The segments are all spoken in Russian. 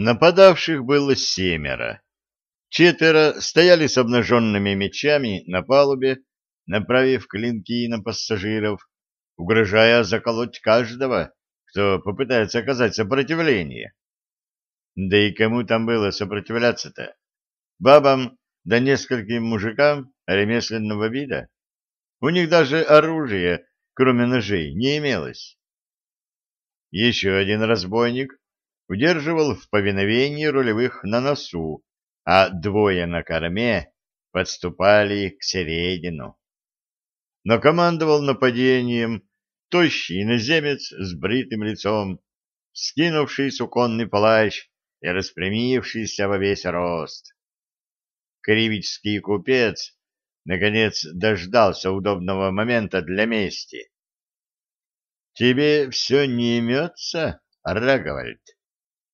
Нападавших было семеро. Четверо стояли с обнаженными мечами на палубе, направив клинки на пассажиров, угрожая заколоть каждого, кто попытается оказать сопротивление. Да и кому там было сопротивляться-то? Бабам да нескольким мужикам ремесленного вида? У них даже оружия, кроме ножей, не имелось. Еще один разбойник удерживал в повиновении рулевых на носу, а двое на корме подступали к середину. Но командовал нападением тощий иноземец с бритым лицом, скинувший суконный плащ и распрямившийся во весь рост. Кривичский купец наконец дождался удобного момента для мести. — Тебе все не имется, Раговальд? —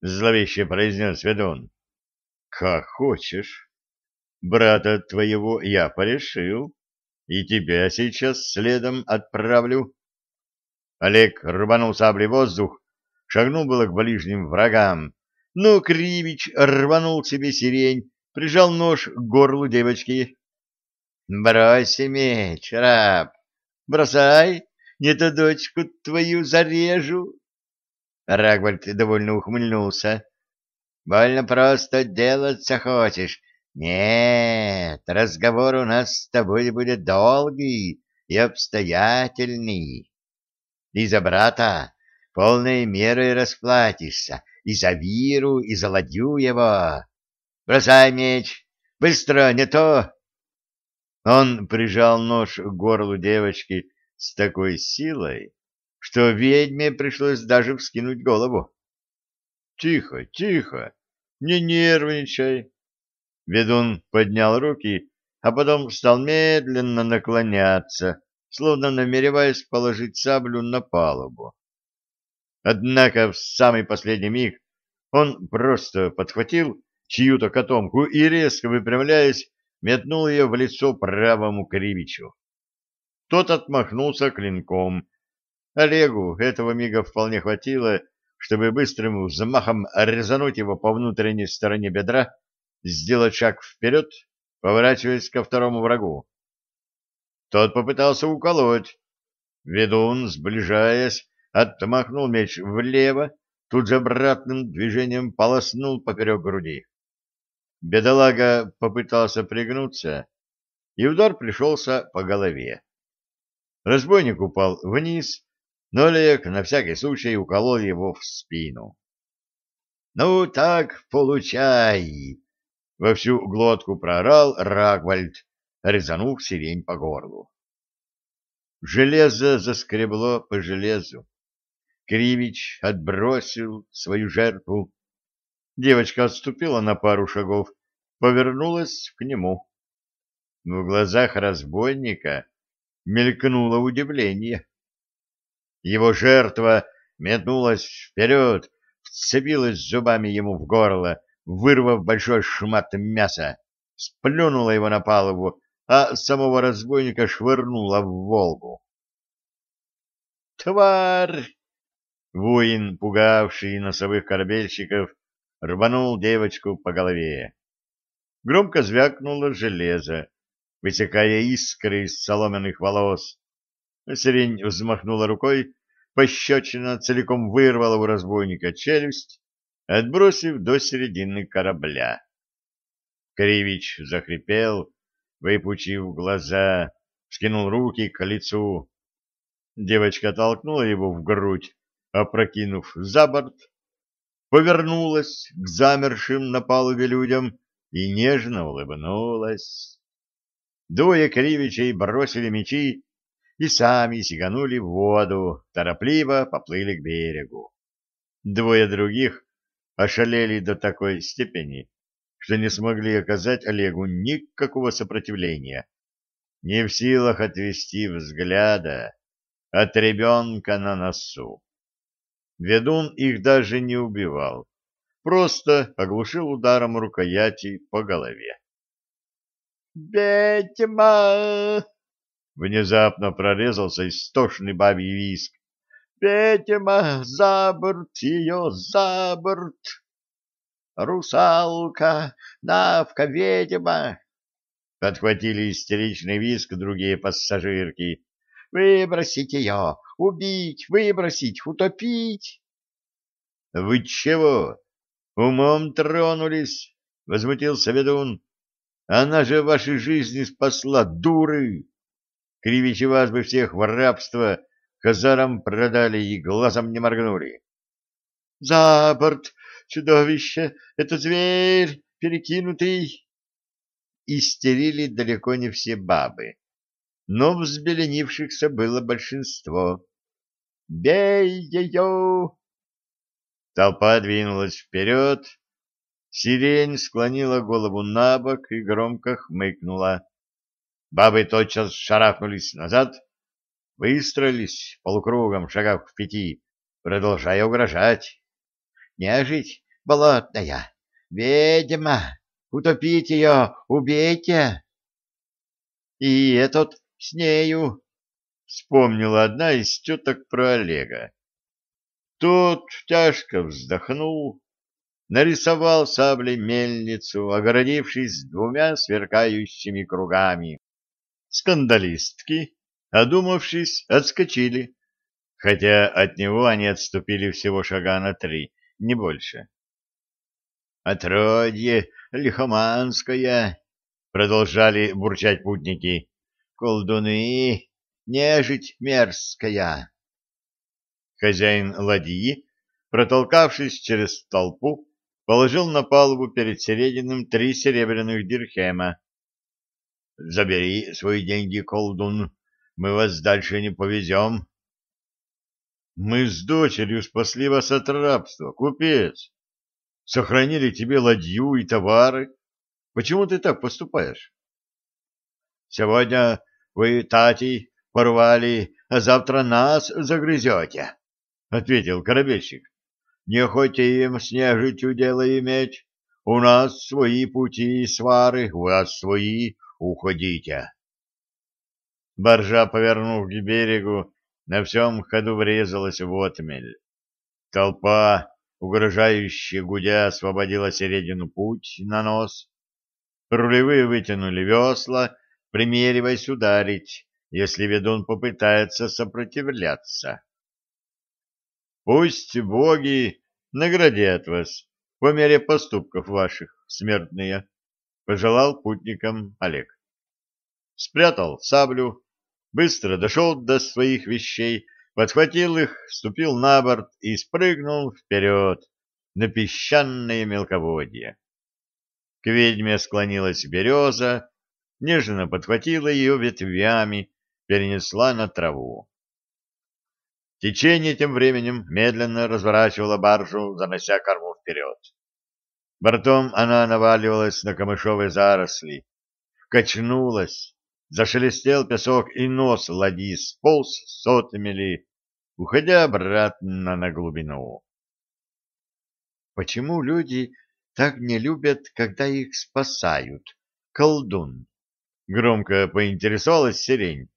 зловеще произнес ведун. — Как хочешь. Брата твоего я порешил, и тебя сейчас следом отправлю. Олег рванул саблей воздух, шагнул было к ближним врагам, но Кривич рванул себе сирень, прижал нож к горлу девочки. — Брось меч, раб, бросай, не то дочку твою зарежу. Рагвальд довольно ухмыльнулся. — Больно просто делаться хочешь. Нет, разговор у нас с тобой будет долгий и обстоятельный. И за брата полной мерой расплатишься, и за Виру, и за ладью его. Бросай меч, быстро, не то он прижал нож к горлу девочки с такой силой, что ведьме пришлось даже вскинуть голову. — Тихо, тихо, не нервничай. Ведун поднял руки, а потом стал медленно наклоняться, словно намереваясь положить саблю на палубу. Однако в самый последний миг он просто подхватил чью-то котомку и, резко выпрямляясь, метнул ее в лицо правому Кривичу. Тот отмахнулся клинком. Олегу этого мига вполне хватило, чтобы быстрым взмахом резануть его по внутренней стороне бедра, сделать шаг вперед, поворачиваясь ко второму врагу. Тот попытался уколоть. Ведун, сближаясь, отмахнул меч влево, тут же обратным движением полоснул поперек груди. Бедолага попытался пригнуться, и удар пришелся по голове. Разбойник упал вниз, но Олег на всякий случай уколол его в спину. — Ну так, получай! — во всю глотку проорал Рагвальд, резанув сирень по горлу. Железо заскребло по железу. Кривич отбросил свою жертву Девочка отступила на пару шагов, повернулась к нему. В глазах разбойника мелькнуло удивление. Его жертва метнулась вперед, вцепилась зубами ему в горло, вырвав большой шмат мяса, сплюнула его на палубу, а самого разбойника швырнула в Волгу. «Тварь!» Воин, пугавший носовых корабельщиков, рванул девочку по голове. Громко звякнуло железо, высекая искры из соломенных волос. Сирень взмахнула рукой, пощечина целиком вырвала у разбойника челюсть, отбросив до середины корабля. Кривич захрипел, выпучив глаза, скинул руки к лицу. Девочка толкнула его в грудь, опрокинув за борт, повернулась к замершим на палубе людям и нежно улыбнулась. Двое кривичей бросили мечи и сами сиганули в воду, торопливо поплыли к берегу. Двое других ошалели до такой степени, что не смогли оказать Олегу никакого сопротивления, не в силах отвести взгляда от ребенка на носу. Ведун их даже не убивал, просто оглушил ударом рукояти по голове. «Ведьма!» Внезапно прорезался истошный бабий виск. «Ведьма! За борт ее! За борт!» Русалка! Навка, ведьма!» Подхватили истеричный виск другие пассажирки. «Выбросить ее! Убить! Выбросить! Утопить!» «Вы чего? Умом тронулись?» — возмутился ведун. «Она же вашей жизни спасла, дуры! Кривичи вас бы всех в рабство Хазарам продали и глазом не моргнули. — За борт, чудовище! Это зверь, перекинутый! Истерили далеко не все бабы, но взбеленившихся было большинство. «Бей ее!» Толпа двинулась вперед. Сирень склонила голову на бок и громко хмыкнула. Бабы тотчас шарахнулись назад, выстроились полукругом шагах в пяти, продолжая угрожать. «Нежить болотная! Ведьма! Утопите ее! Убейте!» «И этот с нею!» — вспомнила одна из теток про Олега. Тот тяжко вздохнул, нарисовал саблей мельницу, огородившись двумя сверкающими кругами. Скандалистки Одумавшись, отскочили, хотя от него они отступили всего шага на три, не больше. «Отродье лихоманское!» — продолжали бурчать путники. «Колдуны! Нежить мерзкая!» Хозяин ладьи, протолкавшись через толпу, положил на палубу перед Серединым три серебряных дирхема. «Забери свои деньги, колдун!» Мы вас дальше не повезем. Мы с дочерью спасли вас от рабства, купец. Сохранили тебе ладью и товары. Почему ты так поступаешь? Сегодня вы, Тати, порвали, а завтра нас загрызете, — ответил корабельщик. Не хотим с нежитью дело иметь. У нас свои пути и свары, у вас свои, уходите. Баржа, повернув к берегу, на всем ходу врезалась в отмель. Толпа, угрожающая гудя, освободила середину путь на нос. Рулевые вытянули весла, примериваясь ударить, если ведун попытается сопротивляться. Пусть боги наградят вас по мере поступков ваших, смертные, — пожелал путникам Олег. Спрятал саблю, быстро дошел до своих вещей, подхватил их, ступил на борт и спрыгнул вперед на песчаное мелководье. К ведьме склонилась береза, нежно подхватила ее ветвями, перенесла на траву. Течение тем временем медленно разворачивало баржу, занося корму вперед. Бортом она наваливалась на камышовые заросли, качнулась, Зашелестел песок, и нос ладьи сполз с отмели, уходя обратно на глубину. Почему люди так не любят, когда их спасают? Колдун. Громко поинтересовалась сирень.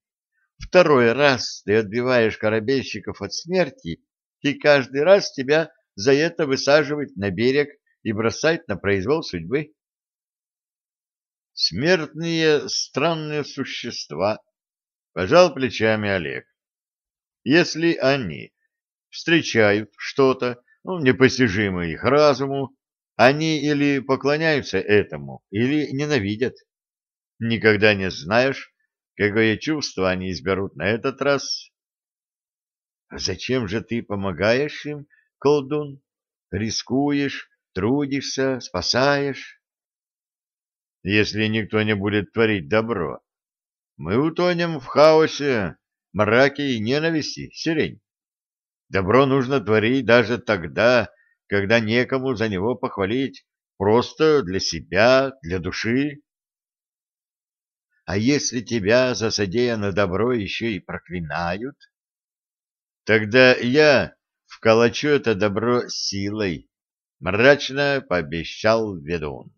Второй раз ты отбиваешь корабельщиков от смерти, и каждый раз тебя за это высаживать на берег и бросать на произвол судьбы. Смертные странные существа, пожал плечами Олег. Если они встречают что-то, ну, непостижимое их разуму, они или поклоняются этому, или ненавидят. Никогда не знаешь, какое чувство они изберут на этот раз. А зачем же ты помогаешь им, колдун? Рискуешь, трудишься, спасаешь? если никто не будет творить добро. Мы утонем в хаосе, мраке и ненависти, сирень. Добро нужно творить даже тогда, когда некому за него похвалить, просто для себя, для души. А если тебя за содеянное добро еще и проклинают, тогда я вколочу это добро силой, мрачно пообещал ведун.